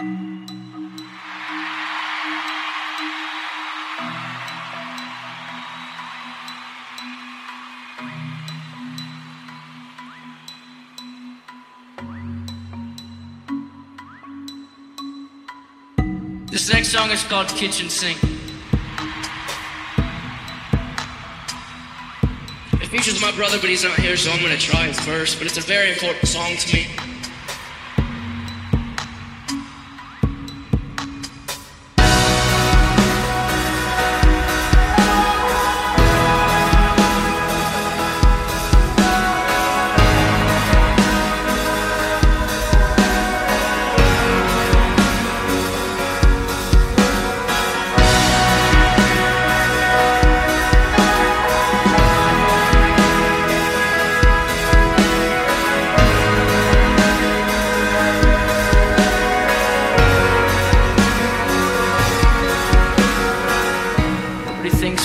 This next song is called Kitchen Sink. It features my brother, but he's not here, so I'm gonna try it first. But it's a very important song to me.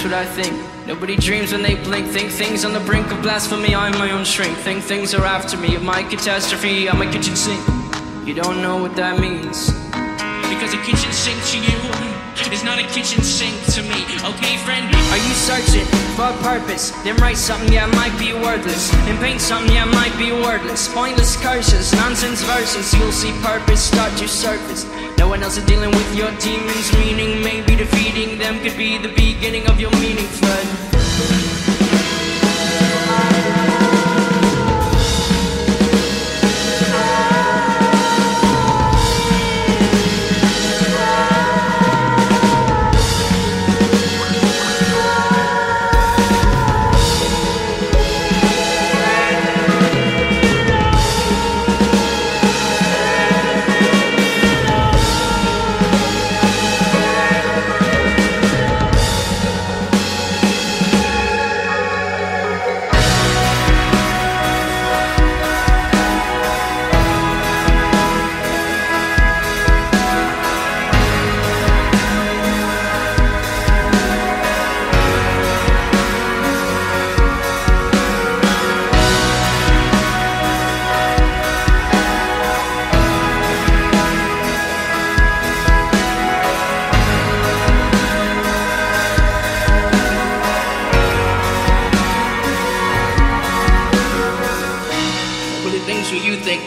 What I think. Nobody dreams when they blink. Think things on the brink of blasphemy. I'm my own shrink. Think things are after me. Of my catastrophe, I'm a kitchen sink. You don't know what that means. Because a kitchen sink to you is not a kitchen sink to me. Okay, friend? Are you searching for a purpose? Then write something, yeah, might be worthless. Then paint something, yeah, might be wordless. Pointless curses, nonsense verses. You'll see purpose start to surface. No one else is dealing with your demons, meaning maybe defeating them could be the beginning of your meaning, Fred.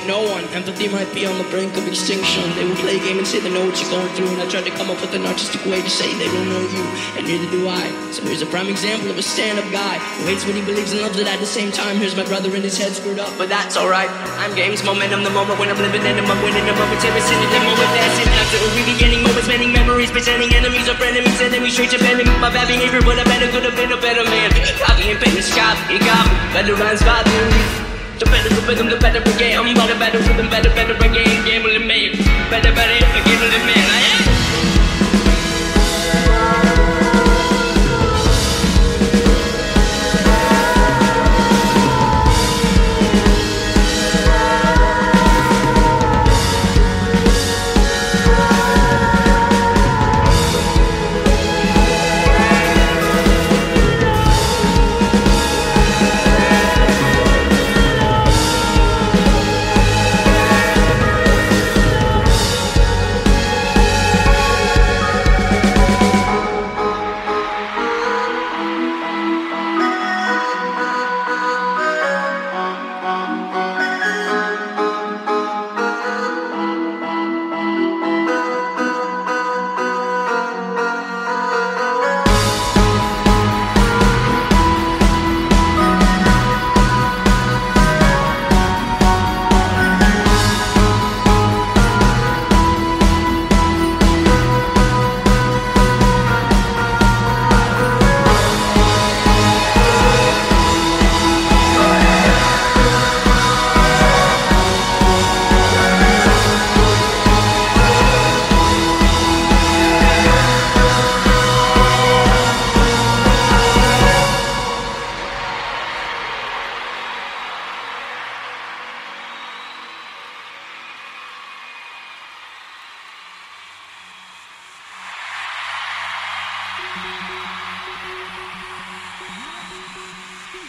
No one. Empathy might be on the brink of extinction. They will play a game and say they know what you're going through. And I tried to come up with an artistic way to say they don't know you, and neither do I. So here's a prime example of a stand up guy who hates what he believes and loves it at the same time. Here's my brother and his head screwed up, but that's alright. I'm games, momentum, the moment when I'm living in them. I'm winning moment, terracing the demo with dancing. After a beginning moments, many memories, pretending enemies or frenemies, enemies, straight defending my bad behavior, but I better could have been a better man. Copy and paste, copy, copy, better rhymes, bother. The better the rhythm, the better game. I'm about a better rhythm, better